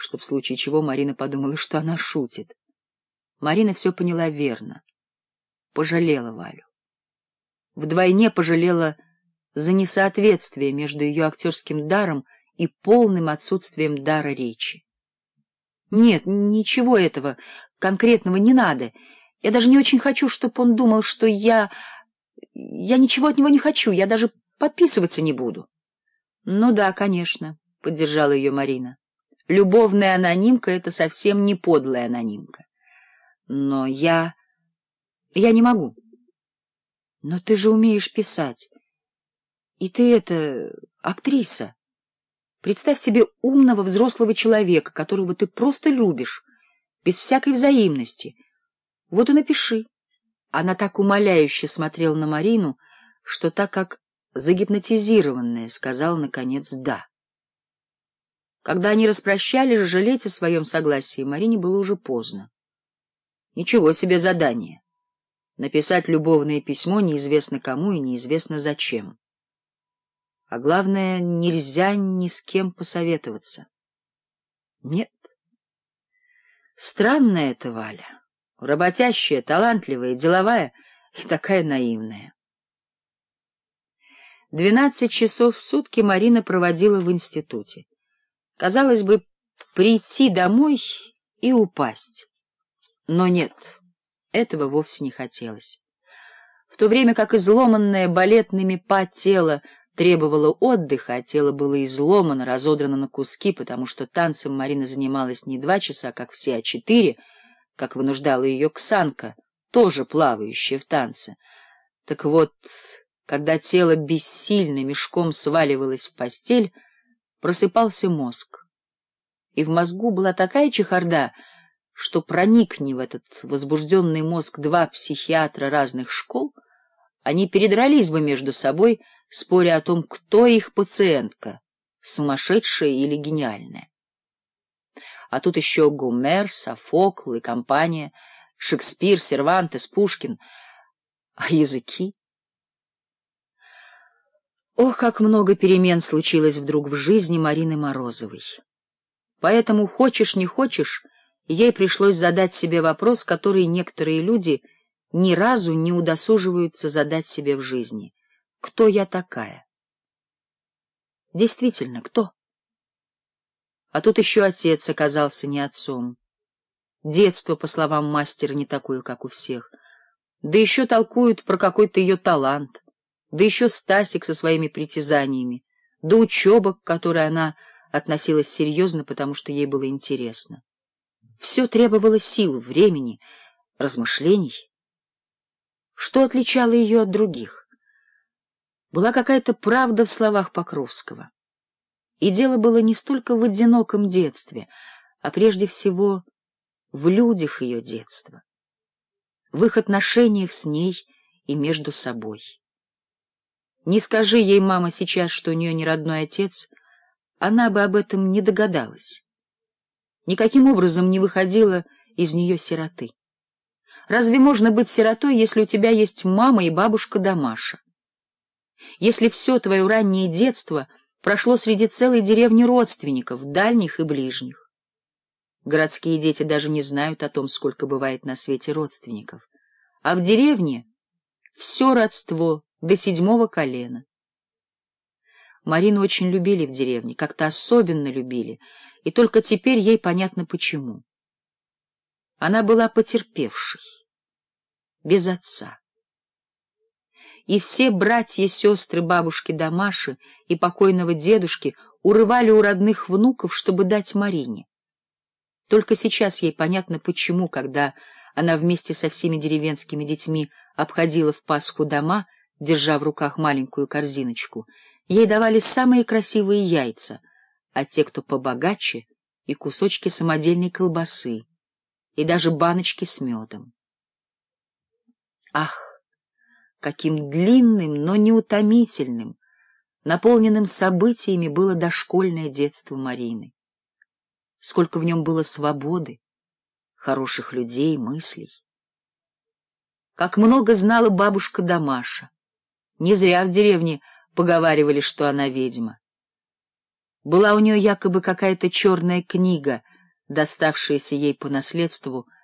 чтобы в случае чего Марина подумала, что она шутит. Марина все поняла верно. Пожалела Валю. Вдвойне пожалела за несоответствие между ее актерским даром и полным отсутствием дара речи. Нет, ничего этого конкретного не надо. Я даже не очень хочу, чтобы он думал, что я... Я ничего от него не хочу, я даже подписываться не буду. — Ну да, конечно, — поддержала ее Марина. Любовная анонимка — это совсем не подлая анонимка. Но я... я не могу. Но ты же умеешь писать. И ты это... актриса. Представь себе умного взрослого человека, которого ты просто любишь, без всякой взаимности. Вот и напиши. Она так умоляюще смотрела на Марину, что так как загипнотизированная сказала, наконец, «да». Когда они распрощались, жалеть о своем согласии Марине было уже поздно. Ничего себе задание! Написать любовное письмо неизвестно кому и неизвестно зачем. А главное, нельзя ни с кем посоветоваться. Нет. Странная эта Валя. Работящая, талантливая, деловая и такая наивная. Двенадцать часов в сутки Марина проводила в институте. Казалось бы, прийти домой и упасть. Но нет, этого вовсе не хотелось. В то время как изломанное балетными па тело требовало отдыха, а тело было изломано, разодрано на куски, потому что танцем Марина занималась не два часа, как все, а четыре, как вынуждала ее Ксанка, тоже плавающая в танце. Так вот, когда тело бессильно мешком сваливалось в постель, просыпался мозг. И в мозгу была такая чехарда, что проникни в этот возбужденный мозг два психиатра разных школ, они передрались бы между собой, споря о том, кто их пациентка, сумасшедшая или гениальная. А тут еще Гумер, Софокл и компания, Шекспир, Сервантес, Пушкин. А языки? Ох, как много перемен случилось вдруг в жизни Марины Морозовой. Поэтому, хочешь не хочешь, ей пришлось задать себе вопрос, который некоторые люди ни разу не удосуживаются задать себе в жизни. Кто я такая? Действительно, кто? А тут еще отец оказался не отцом. Детство, по словам мастера, не такое, как у всех. Да еще толкуют про какой-то ее талант — да еще Стасик со своими притязаниями, да учеба, к которой она относилась серьезно, потому что ей было интересно. Все требовало сил, времени, размышлений. Что отличало ее от других? Была какая-то правда в словах Покровского. И дело было не столько в одиноком детстве, а прежде всего в людях ее детства, в их отношениях с ней и между собой. Не скажи ей, мама, сейчас, что у нее не родной отец, она бы об этом не догадалась. Никаким образом не выходила из нее сироты. Разве можно быть сиротой, если у тебя есть мама и бабушка Дамаша? Если все твое раннее детство прошло среди целой деревни родственников, дальних и ближних. Городские дети даже не знают о том, сколько бывает на свете родственников. А в деревне все родство — до седьмого колена. Марину очень любили в деревне, как-то особенно любили, и только теперь ей понятно почему. Она была потерпевшей, без отца. И все братья, сестры, бабушки Дамаши и покойного дедушки урывали у родных внуков, чтобы дать Марине. Только сейчас ей понятно почему, когда она вместе со всеми деревенскими детьми обходила в Пасху дома, держа в руках маленькую корзиночку. Ей давали самые красивые яйца, а те, кто побогаче, и кусочки самодельной колбасы, и даже баночки с медом. Ах, каким длинным, но неутомительным, наполненным событиями было дошкольное детство Марины. Сколько в нем было свободы, хороших людей, мыслей. Как много знала бабушка Дамаша. Не зря в деревне поговаривали, что она ведьма. Была у нее якобы какая-то черная книга, доставшаяся ей по наследству —